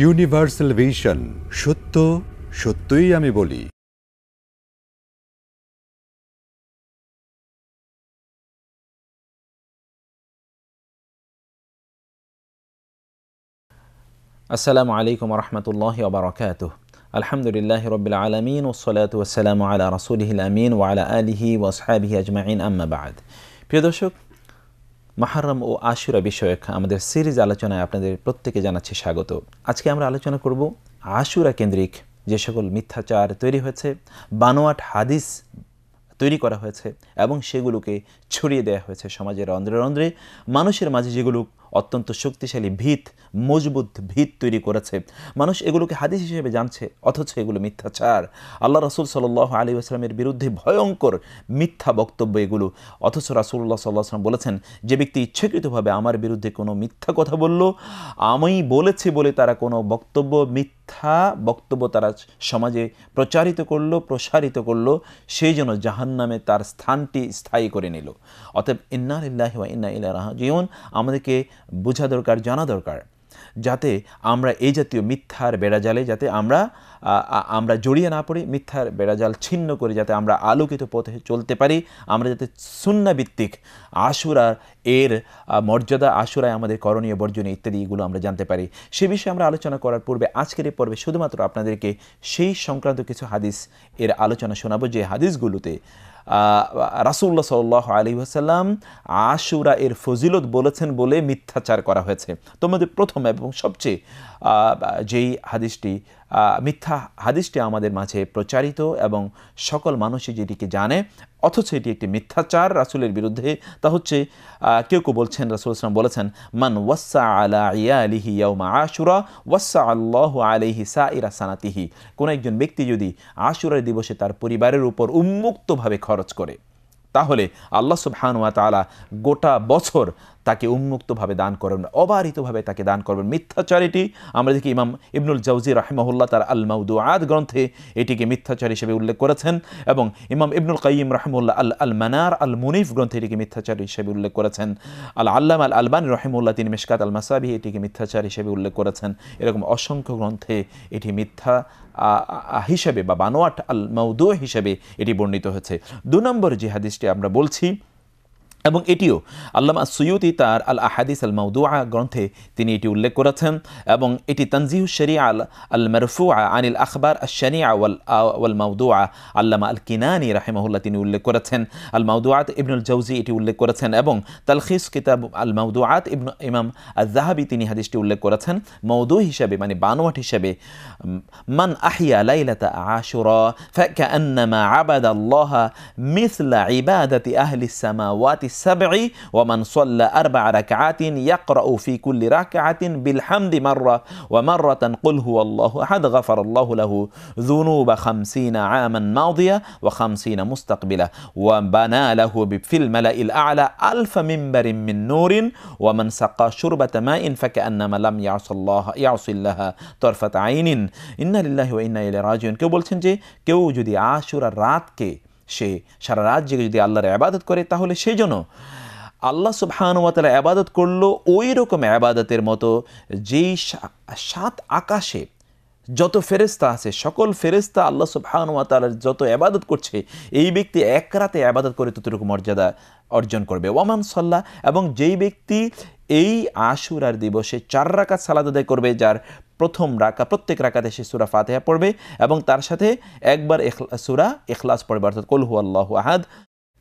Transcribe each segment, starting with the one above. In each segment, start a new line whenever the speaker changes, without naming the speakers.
Universal vision সত্য, সত্যই আমি বলি।
আসসালামু আলাইকুম রহমতুল্লাহ ওবরাকাত আলহামদুলিল্লাহ রবিল আলমিন ওসলাত ওসালাম আলা রসুলহিল আমিন ওয়ালা আলিহি ওসহাবিহি আজমাইন আম্মাবাদ প্রিয় দর্শক মাহারম ও আশুরা বিষয়ক আমাদের সিরিজ আলোচনায় আপনাদের প্রত্যেকে জানাচ্ছি স্বাগত। আজকে আমরা আলোচনা করব আশুরা কেন্দ্রিক যে সকল মিথ্যাচার তৈরি হয়েছে, বানোয়াট হাদিস তৈরি করা হয়েছে এবং সেগুলোকে ছড়িয়ে দেওয়া হয়েছে সমাজের অন্ধ্রে রন্ধ্রে মানুষের মাঝে যেগুলো অত্যন্ত শক্তিশালী ভিত, মজবুত ভিত তৈরি করেছে। মানুষ এগুলোকে হাদিস হিসেবে জানছে, অথচ এগুলো মিথ্যাচার। আল্লাহ রসুল সাল আলী আসলামের বিরুদ্ধে ভয়ঙ্কর মিথ্যা বক্তব্য এগুলো। অথচ রাসুল্লাহ সাল্লাহ আসলাম বলেছেন, যে ব্যক্তি ইচ্ছাকৃতভাবে আমার বিরুদ্ধে কোনো মিথ্যা কথা বলল, আমি বলেছি বলে তারা কোনো বক্তব্য, মিথ্যা বক্তব্য তারা সমাজে প্রচারিত করল, প্রসারিত করল, সেই জন্য জাহান্নামে তার স্থানটি স্থায়ী করে নিল। অতএব ইন্না ইল্লাহি ইন্না ইলা রাজিউন। আমাদেরকে বোঝা দরকার জানা দরকার। যাতে আমরা এই জাতীয় মিথ্যার বেড়াজালে যাতে আমরা আমরা জড়িয়ে না পড়ি, মিথ্যার বেড়াজাল ছিন্ন করে যাতে আমরা আলোকিত পথে চলতে পারি, আমরা যাতে সুন্নাভিত্তিক আশুরার এর মর্যাদা, আশুরায় আমাদের করণীয় বর্জনীয় ইত্যাদি এগুলো আমরা জানতে পারি। সে বিষয়ে আমরা আলোচনা করার পূর্বে আজকের এই পর্বে শুধুমাত্র আপনাদেরকে সেই সংক্রান্ত কিছু হাদিস এর আলোচনা শোনাবো, যে হাদিসগুলোতে রাসুল্লাহ সাল্লাহ আলী আসাল্লাম আশুরা এর ফজিলত বলেছেন বলে মিথ্যাচার করা হয়েছে। তোমাদের প্রথম এবং সবচেয়ে যেই হাদিসটি মিথ্যা হাদিসটি আমাদের মাঝে প্রচারিত এবং সকল মানুষই যেটিকে জানে, অথচ এটি একটি মিথ্যাচার রাসুলের বিরুদ্ধে, তা হচ্ছে কেউ কেউ বলছেন, রাসুল ইসলাম বলেছেন, মান ওয়াসা আলা ইয়া আলিহি ইয়াউমা আশুরা, ওয়াসা আল্লাহ আলিহি সা ইরা সানাতিহি। কোনো একজন ব্যক্তি যদি আশুরার দিবসে তার পরিবারের উপর উন্মুক্তভাবে খরচ করে, তাহলে আল্লাহ সুবহানুয়া তালা গোটা বছর তাকে উন্মুক্তভাবে দান করবেন, অবারিতভাবে তাকে দান করবেন। মিথ্যাচারিটি, আমরা দেখি ইমাম ইবনুল জাউজি রাহিমহুল্লাহ তার আল মাউদু আদ গ্রন্থে এটিকে মিথ্যাচার হিসেবে উল্লেখ করেছেন এবং ইমাম ইবনুল কাইম রাহিমুল্লাহ আল আল মানার আল মুনিফ গ্রন্থে এটিকে মিথ্যাচার হিসেবে উল্লেখ করেছেন। আল আল্লাম আল আলবান রহিমুল্লাহ তিনি মেশকাত আল মাসাবি এটিকে মিথ্যাচার হিসেবে উল্লেখ করেছেন। এরকম অসংখ্য গ্রন্থে এটি মিথ্যা হিসেবে বা বানোয়াট আল মৌদু হিসেবে এটি বর্ণিত হয়েছে। দু নম্বর যে হাদিসটি আমরা বলছি এবং এটিও আল্লামা সুয়ুতি তার আল আহাদিস আল মাউদুআ গ্রন্থে তিনি এটি উল্লেখ করেছেন এবং এটি তানজিহু শরি আল মারফুআ মারফুয়া আনিল আখবার শরিয়া ওয়াল ওয়াল মাউদুআ আল্লামা আল কিনানি রাহিমাহুল্লাহ তিনি উল্লেখ করেছেন আল মৌদুয়াত ইবনুল জৌজি এটি উল্লেখ করেছেন এবং তালখিস কিতাব আল মাউদুআত ইবনু ইমাম আল জাহাবি তিনি হাদিসটি উল্লেখ করেছেন মৌদু হিসাবে মানে বানোয়াট হিসাবে মান আহিয়া লাইলাতা আশুরা ফাকান্নামা আন্নামা আল্লাহ মিসলা ইবাদাতি আহলি সামাওয়াতি السبع ومن صلى أربع ركعات يقرأ في كل ركعة بالحمد مرة ومرة قل هو الله أحد غفر الله له ذنوب خمسين عاما ماضية وخمسين مستقبلة وبنى له في الملأ الأعلى ألف منبر من نور ومن سقى شربة ماء فكأنما لم يعص الله يعص الله طرفة عين إن لله وإنا إليه راجعون কেউ বলছেন যে কেউ যদি আশুরার রাতকে সে সারা রাত জেগে যদি আল্লাহর আবাদত করে, তাহলে সেই জন্য আল্লাহ সুবহানুয়াতালা আবাদত করল ওই রকম আবাদতের মতো যেই সাত আকাশে যত ফেরেস্তা আছে, সকল ফেরেস্তা আল্লাহ সুবহানুয়াতালার যত আবাদত করছে, এই ব্যক্তি এক রাতে আবাদত করে ততটুকু মর্যাদা অর্জন করবে। ওয়ামান সাল্লাহ এবং যেই ব্যক্তি এই আশুরার দিবসে চার রাকাত সালাদ আদায় করবে, যার প্রথম রাকা প্রত্যেক রাকাতে সে সুরা ফাতেহা পড়বে এবং তার সাথে একবার সুরা এখলাস পড়বে, অর্থাৎ কলহু আল্লাহ আহাদ।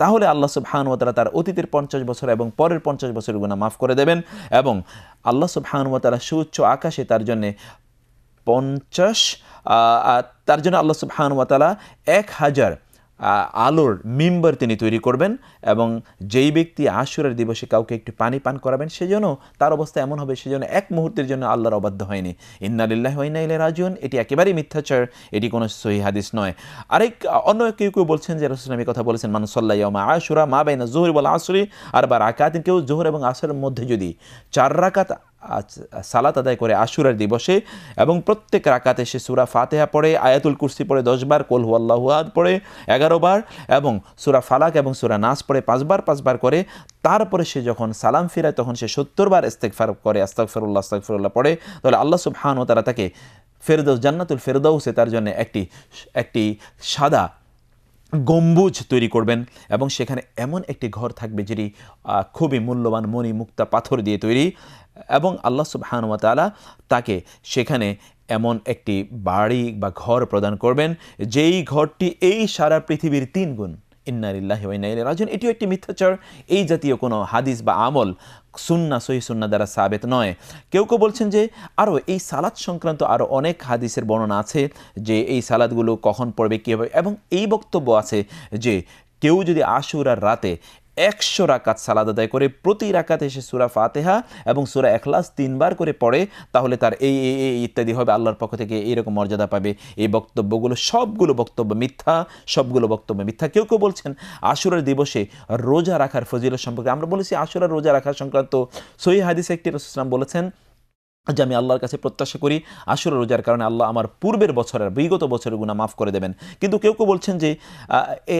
তাহলে আল্লাহ সুবহানুয়াতালা তার অতীতের পঞ্চাশ বছর এবং পরের পঞ্চাশ বছরের গুণা মাফ করে দেবেন এবং আল্লাহ সুবহানুয়াতালা সুউচ্চ আকাশে তার জন্যে পঞ্চাশ তার জন্য আল্লাহ সুবহানুয়াতালা এক হাজার আলোর মিম্বার তিনি তৈরি করবেন এবং যেই ব্যক্তি আশুরের দিবসে কাউকে একটু পানি পান করাবেন সেজন্য তার অবস্থা এমন হবে সেজন্য এক মুহূর্তের জন্য আল্লাহর অবাধ্য হয়নি। ইন্নালিল্লাহ ইলে রাজুন এটি একেবারেই মিথ্যাচার, এটি কোনো সহি হাদিস নয়। আরেক, অন্য কেউ কেউ বলছেন যে রসুলামী কথা বলেছেন মানুষল্লাহ আশুরা মা বাইনা জোহর বলা আসরি। আর বা রাকাত কেউ জোহর এবং আসরের মধ্যে যদি চার রাকাত সালাত আদায় করে আশুরার দিবসে এবং প্রত্যেক রাকাতে সে সুরা ফাতেহা পড়ে, আয়াতুল কুরসি পড়ে দশবার, কোল হুয়াল্লাহু আহাদ পড়ে এগারো বার এবং সুরা ফালাক এবং সুরা নাস পড়ে পাঁচবার পাঁচবার করে। তারপরে সে যখন সালাম ফিরায় তখন সে সত্তরবার ইস্তেকফার করে, আস্তাগফিরুল্লাহ আস্তাগফিরুল্লাহ পড়ে। তাহলে আল্লাহ সুবহান ও তারা তাকে ফেরদৌস, জান্নাতুল ফেরদৌসে তার জন্য একটি একটি সাদা গম্বুজ তৈরি করবেন এবং সেখানে এমন একটি ঘর থাকবে যেটি খুবই মূল্যবান মণি মুক্তা পাথর দিয়ে তৈরি। এবং আল্লাহ সুবহানুয়া তাআলা তাকে সেখানে এমন একটি বাড়ি বা ঘর প্রদান করবেন, যেই ঘরটি এই সারা পৃথিবীর তিন গুণ। ইন্নারিল্লাহি ইলাইহি এটিও একটি মিথ্যাচার। এই জাতীয় কোনো হাদিস বা আমল সুন্না, সহি সুন্না দ্বারা সাবেত নয়। কেউ কেউ বলছেন যে, আরও এই সালাদ সংক্রান্ত আরও অনেক হাদিসের বর্ণনা আছে যে এই সালাদগুলো কখন পড়বে, কীভাবে, এবং এই বক্তব্য আছে যে, কেউ যদি আশুরার রাতে একশো রাকাত সালাদ আদায় করে প্রতি রাকাতে সে সুরা ফাতেহা এবং সুরা এখলাস তিনবার করে পড়ে, তাহলে তার এই এ ইত্যাদি হবে, আল্লাহর পক্ষ থেকে এইরকম মর্যাদা পাবে। এই বক্তব্যগুলো, সবগুলো বক্তব্য মিথ্যা, সবগুলো বক্তব্য মিথ্যা। কেউ কেউ বলছেন, আশুরার দিবসে রোজা রাখার ফজিলত সম্পর্কে আমরা বলেছি, আশুরার রোজা রাখার সংক্রান্ত সহি হাদিসে একটি রসুলাম বলেছেন যে আমি আল্লাহর কাছে প্রত্যাশা করি আশুরা রোজার কারণে আল্লাহ আমার পূর্বের বছরের বিগত বছরের গুণা মাফ করে দেবেন। কিন্তু কেউ কেউ বলছেন যে এ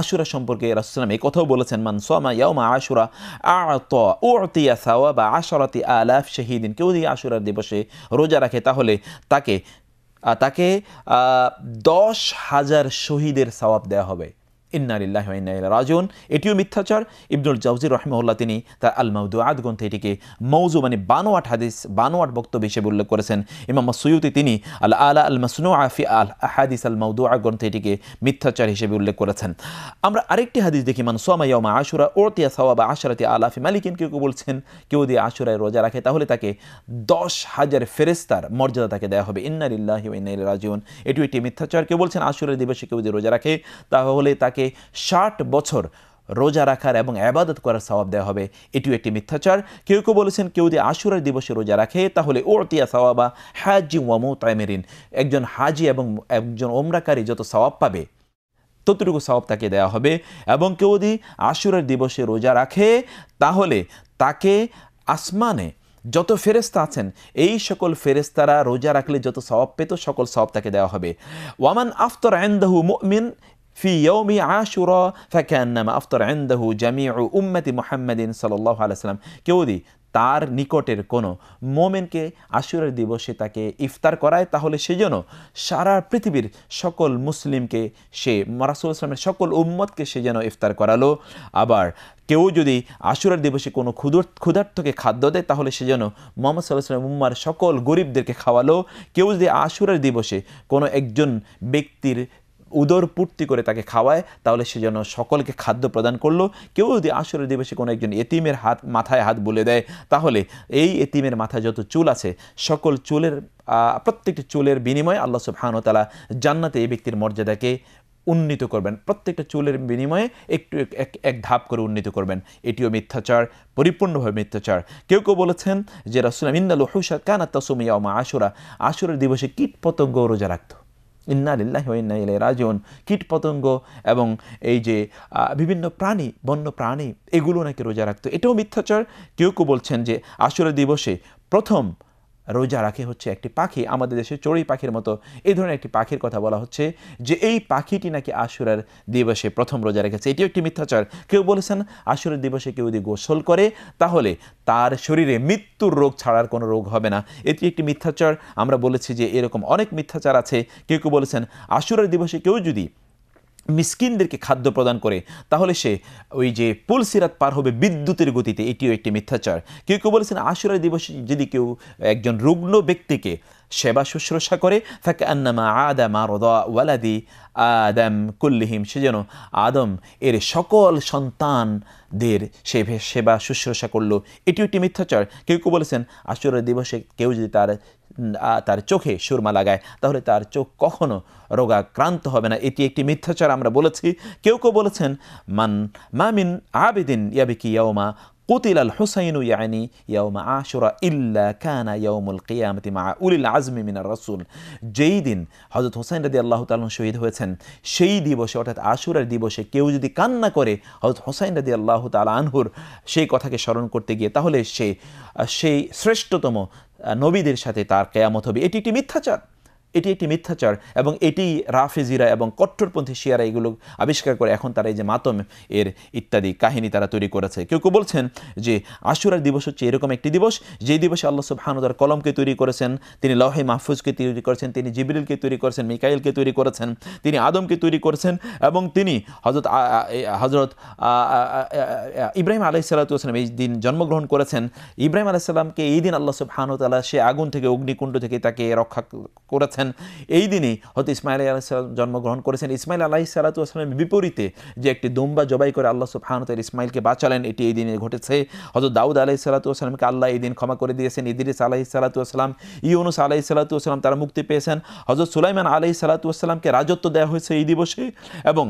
আশুরা সম্পর্কে রাসুলাম এই কথাও বলেছেন, মান সোমা ইয়াউমা আশুরা আত উতিয়া সাওয়া বা আশরাতি আলাফ শহীদিন। কেউ যদি আশুরার দিবসে রোজা রাখে, তাহলে তাকে তাকে দশ হাজার শহীদের সওয়াব দেওয়া হবে। ইন্নারিল্লাহ রাজন এটিও মিথ্যাচার। ইবনুল জাউজির রহমউল্লাহ তিনি তার আল মাউদু আদ গ্রন্থে এটিকে মৌজু মানে বানোয়াট হাদিস, বানোয়াট বক্তব্য হিসেবে উল্লেখ করেছেন। ইমাম সৈয়দি তিনি আল আলা আল মাসনু আফি আল হাদিস আল মাউদু আ গ্রন্থে এটিকে মিথ্যাচার হিসেবে উল্লেখ করেছেন। আমরা আরেকটি হাদিস দেখি, মান সোমা ইয়মা আশুরা ওরতিয়া সাওয়া বা আশরাতি আলাফি মালিকিন, কেউ বলছেন, কেউ দিয়ে আশুরায় রোজা রাখে, তাহলে তাকে দশ হাজার ফেরেস্তার মর্যাদা তাকে দেওয়া হবে। ইন্নারিল্লাহি ওয়া ইন্না ইলাইহি রাজিউন। এটিও একটি মিথ্যাচার। কেউ বলছেন আশুরের দিবসে কেউ যদি রোজা রাখে, তাহলে তাকে ষাট বছর রোজা রাখার এবং আবাদত করার সওয়াব দেওয়া হবে। এটিও একটি মিথ্যাচার। কেউ কেউ বলেছেন, কেউ যদি আশুরার দিবসে রোজা রাখে, তাহলে ওরতিয়া সওয়াবা হাজি ওয়ামু তাইমেরিন একজন হাজি এবং একজন ওমরাকারী যত সওয়াব পাবে, ততটুকু সওয়াব তাকে দেওয়া হবে। এবং কেউ যদি আশুরের দিবসে রোজা রাখে, তাহলে তাকে আসমানে যত ফেরেস্তা আছেন, এই সকল ফেরেস্তারা রোজা রাখলে যত সওয়াব পেত, সকল সওয়াব তাকে দেওয়া হবে। ওয়ামান আফতর আইন্দাহু মুমিন في يوم عاشوراء فكأنما أفطر عنده جميع أمة محمد صلى الله عليه وسلم কেউ যদি তার নিকটের কোনো মোমেনকে আশুরের দিবসে তাকে ইফতার করায় তাহলে সে যেন সারা পৃথিবীর সকল মুসলিমকে সে মারাসুল ইসলামের সকল উম্মতকে সে যেন ইফতার করালো আবার কেউ যদি আশুরার দিবসে কোনো ক্ষুদর ক্ষুধার্থকে খাদ্য দেয় তাহলে সে যেন মোহাম্মদ সাল্লাহ সাল্লাম উম্মার সকল গরিবদেরকে খাওয়ালো কেউ যদি আশুরার দিবসে কোনো একজন ব্যক্তির উদর পূর্তি করে তাকে খাওয়ায়, তাহলে সে যেন সকলকে খাদ্য প্রদান করল। কেউ যদি আসরের দিবসে কোনো একজন এতিমের হাত, মাথায় হাত বলে দেয়, তাহলে এই এতিমের মাথায় যত চুল আছে, সকল চুলের প্রত্যেকটি চুলের বিনিময়ে আল্লাহ তাআলা জান্নাতে এই ব্যক্তির মর্যাদাকে উন্নীত করবেন। প্রত্যেকটা চুলের বিনিময়ে একটু এক- এক এক ধাপ করে উন্নীত করবেন। এটিও মিথ্যাচার, পরিপূর্ণভাবে মিথ্যাচার। কেউ কেউ বলেছেন যে রাসুলাম ইন্দাল হুসা কানা তাসুমিয়া মা আশুরা, আশুরের দিবসে কীট পতঙ্গ রোজা রাখতো। ইন্না লিল্লাহি ইন্না ইলাইহি রাজিউন। কীট পতঙ্গ এবং এই যে বিভিন্ন প্রাণী, বন্য প্রাণী, এগুলো নাকি রোজা রাখতো। এটাও মিথ্যাচার। কেউ কেউ বলছেন যে আশুরের দিবসে প্রথম রোজা রাখে হচ্ছে একটি পাখি। আমাদের দেশে চড়ুই পাখির মতো এই ধরনের একটি পাখির কথা বলা হচ্ছে যে এই পাখিটি নাকি আশুরার দিবসে প্রথম রোজা রেখেছে। এটিও একটি মিথ্যাচার। কেউ বলেছেন, আশুরের দিবসে কেউ যদি গোসল করে, তাহলে তার শরীরে মৃত্যুর রোগ ছাড়ার কোনো রোগ হবে না। এটি একটি মিথ্যাচার। আমরা বলেছি যে এরকম অনেক মিথ্যাচার আছে। কেউ কেউ বলেছেন, আশুরের দিবসে কেউ যদি মিসকিনদেরকে খাদ্য প্রদান করে, তাহলে সে ওই যে পুল সিরাত পার হবে বিদ্যুতের গতিতে। এটিও একটি মিথ্যাচার। কেউ কেউ বলেছেন আশুরা দিবসে যদি কেউ একজন রুগ্ন ব্যক্তিকে সেবা শুশ্রূষা করে থাকে আন্নামা আদামা রদা ওয়ালাদি আদম কুল্লিহিম, সে যেন আদম এর সকল সন্তানদের সে সেবা শুশ্রূষা করল। এটিও একটি মিথ্যাচার। কেউ কেউ বলেছেন আশুরা দিবসে কেউ যদি তার তার চোখে সুরমা লাগায়। তাহলে তার চোখ কখনো রোগাক্রান্ত হবে না। এটি একটি মিথ্যাচার, আমরা বলেছি। কেউ কেউ বলেছেন, মান মামিন আবেদিন ইয়াবিকি কুতিল আল হুসাইনু ইয়ানি ইয়াউমা আশুরা ইল্লা কানা ইয়াউমুল কিয়ামতি মা উলিল আজমি মিনার রাসূল। যেই দিন হযরত হুসাইন রাদিয়াল্লাহু তাআলা শহীদ হয়েছেন, সেই দিবসে, অর্থাৎ আশুরার দিবসে কেউ যদি কান্না করে হযরত হুসাইন রাদিয়াল্লাহু তাআলা আনহুর সেই কথাকে স্মরণ করতে গিয়ে, তাহলে সে সেই শ্রেষ্ঠতম নবীদের সাথে তার কেয়ামত হবে। এটি একটি মিথ্যাচার। এটি একটি মিথ্যাচার এবং এটি রাফেজিরা এবং কট্টরপন্থী শিয়ারা এগুলো আবিষ্কার করে এখন তারা এই যে মাতম এর ইত্যাদি কাহিনী তারা তৈরি করেছে। কেউ কেউ বলছেন যে আশুরার দিবস হচ্ছে এরকম একটি দিবস, যেই দিবসে আল্লাহ সুবহানুদার কলমকে তৈরি করেছেন, তিনি লহে মাহফুজকে তৈরি করেছেন, তিনি জিবরিলকে তৈরি করেছেন, মিকাইলকে তৈরি করেছেন, তিনি আদমকে তৈরি করেছেন এবং তিনি হজরত হজরত ইব্রাহিম আলাহি সাল্লাতাম এই দিন জন্মগ্রহণ করেছেন। ইব্রাহিম আলাইসাল্লামকে এই দিন আল্লাহ সুবহানুতাল্লাহ সে আগুন থেকে, অগ্নিকুণ্ড থেকে তাকে রক্ষা করেছেন। এই দিনেই হয়তো ইসমাইল আলাহিসাল্লাম জন্মগ্রহণ করেছেন। ইসমাইল আলাহি সাল্লাতু আসলামের বিপরীতে যে একটি দুম্বা জবাই করে আল্লাহ সুবহানুতাল ইসমাইলকে বাঁচালেন, এটি এই দিনে ঘটেছে। হয়তো দাউদ আলাহি সাল্লাতু আসলামকে আল্লাহ এই দিন ক্ষমা করে দিয়েছেন। ইদিরিস আলাহি সাল্লাতু আসলাম ইউনুস আলাহি সাল্লাতু আসলাম তারা মুক্তি পেয়েছেন। হজরত সুলাইমান আলাহি সাল্লাতু আসলামকে রাজত্ব দেওয়া হয়েছে এই দিবসে এবং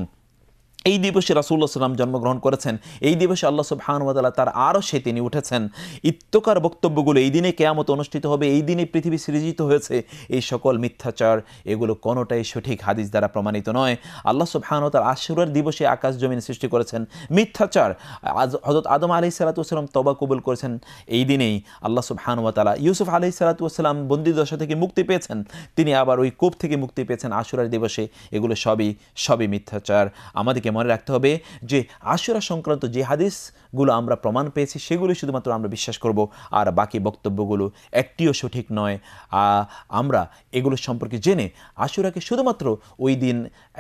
এই দিবসে রাসুল্লাহ সাল্লাম জন্মগ্রহণ করেছেন। এই দিবসে আল্লাহ সুবহানুয়াতালা তার আরও সে তিনি উঠেছেন। ইত্যকার বক্তব্যগুলো এই দিনে কেয়ামত অনুষ্ঠিত হবে, এই দিনে পৃথিবী সৃজিত হয়েছে। এই সকল মিথ্যাচার, এগুলো কোনোটাই সঠিক হাদিস দ্বারা প্রমাণিত নয়। আল্লাহ সুবহানুতার আশুরের দিবসে আকাশ জমিন সৃষ্টি করেছেন। মিথ্যাচার, আজ হজরত আদম আলি সালাতাম তবা কবুল করেছেন। এই দিনেই আল্লাহ সুবহানুয়াতালা ইউসুফ আলি সালাতাম বন্দিদশা থেকে মুক্তি পেয়েছেন। তিনি আবার ওই কূপ থেকে মুক্তি পেয়েছেন আশুরার দিবসে। এগুলো সবই সবই মিথ্যাচার। আমাদেরকে মনে রাখতে হবে যে আশুরা সংক্রান্ত যে হাদিসগুলো আমরা প্রমাণ পেয়েছি, সেগুলি শুধুমাত্র আমরা বিশ্বাস করব। আর বাকি বক্তব্যগুলো একটিও সঠিক নয়। আমরা এগুলো সম্পর্কে জেনে আশুরাকে শুধুমাত্র ওই দিন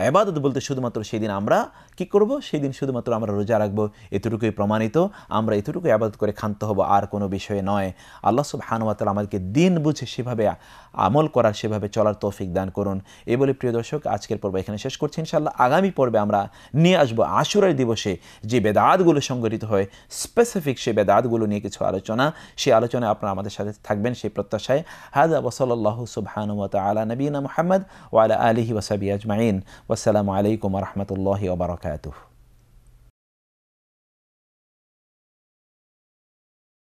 আবাদত বলতে শুধুমাত্র সেই দিন আমরা কি করব? সেই দিন শুধুমাত্র আমরা রোজা রাখব। এতটুকুই প্রমাণিত। আমরা এতটুকুই আবাদত করে ক্ষান্ত হব, আর কোনো বিষয়ে নয়। আল্লাহ সব হানুয়াতাল আমাদেরকে দিন বুঝে সেভাবে আমল করার, সেভাবে চলার তৌফিক দান করুন। এই বলে প্রিয় দর্শক, আজকের পর্ব এখানে শেষ করছি। ইনশাল্লাহ আগামী পর্বে আমরা নিয়ে আসব আশুরার দিবসে যে বেদাতগুলো সংগঠিত হয় স্পেসিফিক সে বেদাতগুলো নিয়ে কিছু আলোচনা সেই আলোচনায় আপনারা আমাদের সাথে থাকবেন সেই প্রত্যাশায়। হাজা ওসলাল্লাহ সুবহানুমত আলা নবীনা মোহাম্মদ ওয়ালা আলহি ওসাবি আজমাইন। ওসালামু আলাইকুম রহমতুল্লাহ ওবরাকাতুহ